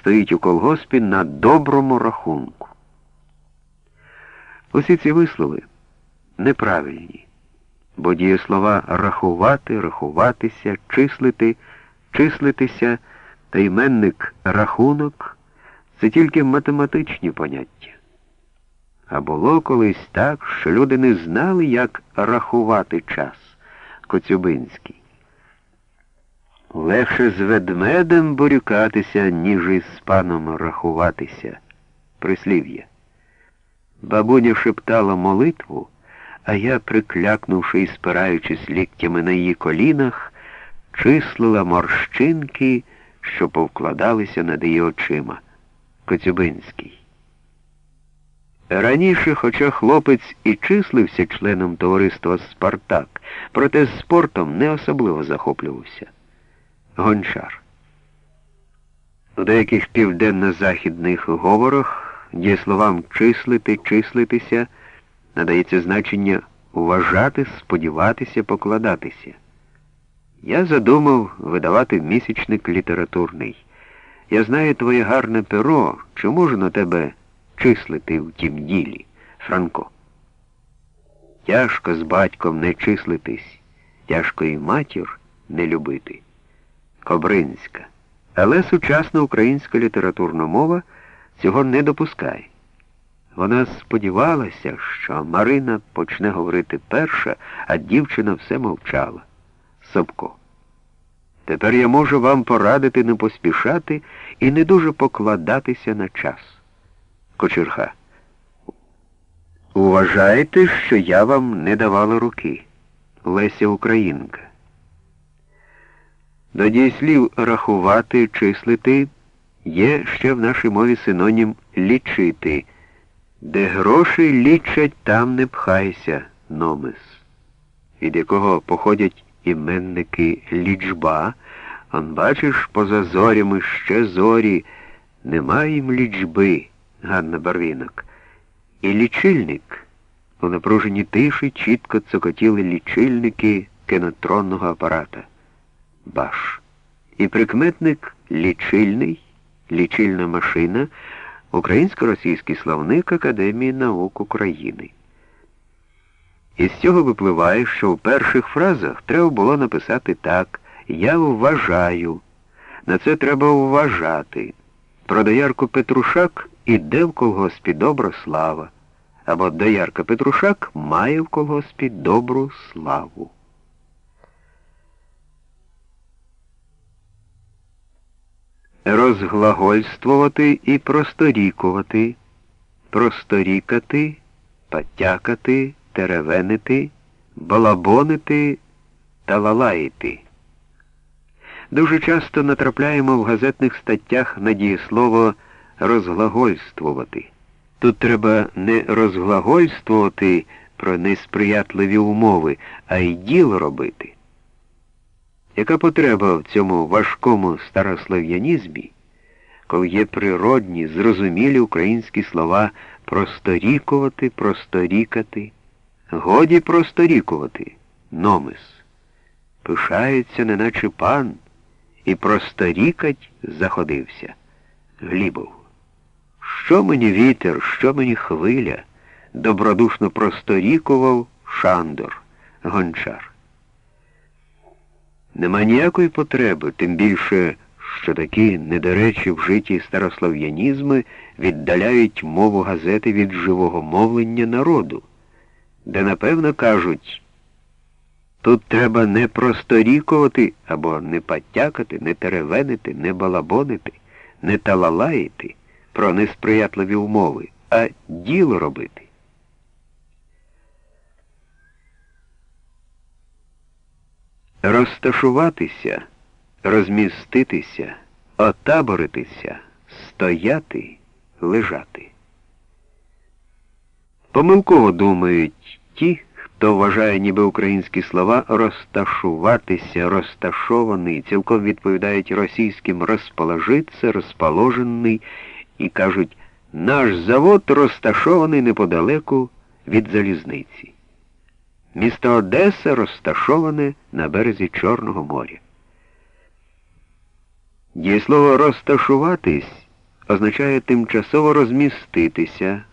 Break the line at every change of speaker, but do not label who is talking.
стоїть у колгоспі на доброму рахунку. Усі ці вислови неправильні, бо дієслова рахувати, рахуватися, числити, числитися та іменник рахунок це тільки математичні поняття. А було колись так, що люди не знали, як рахувати час. Коцюбинський. Легше з ведмедем борюкатися, ніж із паном рахуватися. Прислів'я. Бабуня шептала молитву, а я, приклякнувши і спираючись ліктями на її колінах, числила морщинки, що повкладалися над її очима. Коцюбинський. Раніше, хоча хлопець і числився членом товариства Спартак, проте спортом не особливо захоплювався. Гончар. У деяких південно-західних говорах дієсловам числити, числитися надається значення вважати, сподіватися, покладатися. Я задумав видавати місячник літературний. Я знаю твоє гарне перо, чи можу тебе числити в тім ділі, Франко. Тяжко з батьком не числитись, тяжко і матір не любити. Кобринська. Але сучасна українська літературна мова цього не допускає. Вона сподівалася, що Марина почне говорити перша, а дівчина все мовчала. Собко. Тепер я можу вам порадити не поспішати і не дуже покладатися на час. Кочерга. Уважайте, що я вам не давала руки. Леся Українка. До дієслів рахувати, числити є ще в нашій мові синонім лічити. Де гроші лічать, там не пхайся, номис, від якого походять іменники лічба, он бачиш, поза зорями ще зорі, немає їм лічби. Ганна Барвінок. І лічильник. У напруженій тиші чітко цокотіли лічильники кінотронного апарата. Баш. І прикметник лічильний, лічильна машина, українсько-російський словник Академії наук України. Із цього випливає, що в перших фразах треба було написати так Я вважаю. На це треба вважати. Про доярку Петрушак іде в колгоспі добра слава, або доярка Петрушак має в колгоспі добру славу. Розглагольствувати і просторікувати, просторікати, потякати, теревенити, балабонити та лалаїти. Дуже часто натрапляємо в газетних статтях на дієслово розглагольствувати. Тут треба не розглагольствувати про несприятливі умови, а й діло робити. Яка потреба в цьому важкому старослов'янізмі, коли є природні, зрозумілі українські слова просторікувати, просторікати, годі просторікувати, номис, пишається, неначе пан, і просторікать заходився. Глібов. Що мені вітер, що мені хвиля, добродушно просторікував Шандор, гончар. Нема ніякої потреби, тим більше, що такі недоречі вжиті старослов'янізми віддаляють мову газети від живого мовлення народу, де, напевно, кажуть, тут треба не просторікувати або не потякати, не теревенити, не балабонити, не талалаїти про несприятливі умови, а діло робити. Розташуватися, розміститися, отаборитися, стояти, лежати. Помилково думають ті, хто вважає ніби українські слова розташуватися, розташований, цілком відповідають російським розположиться, розположений і кажуть, наш завод розташований неподалеку від залізниці. Місто Одеса розташоване на березі Чорного моря. Дієслово розташуватись означає тимчасово розміститися